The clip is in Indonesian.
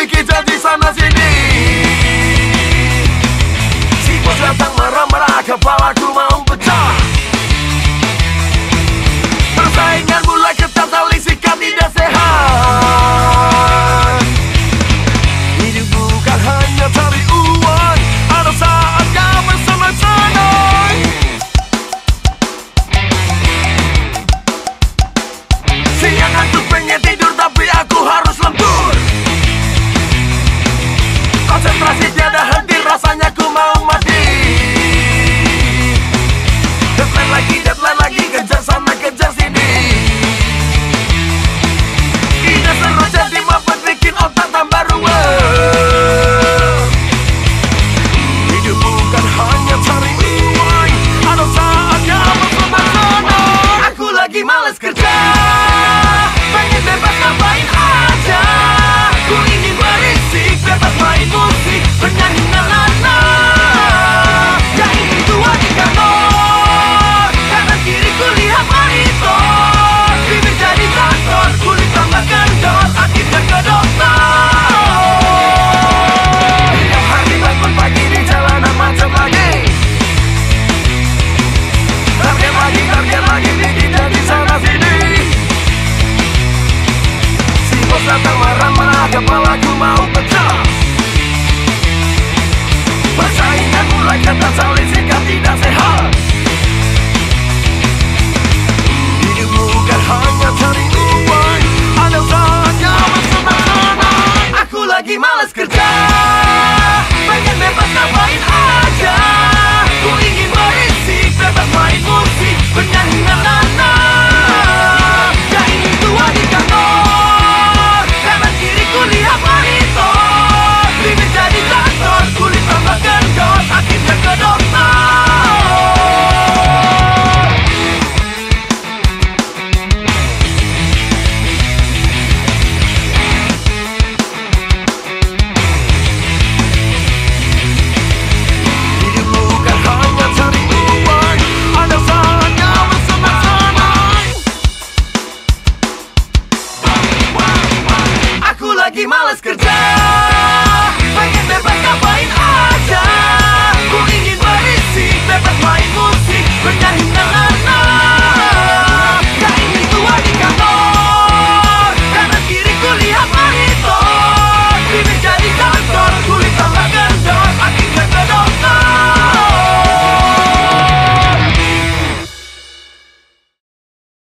the kids of the sun as Konsentrasi tiada henti rasanya ku mau mati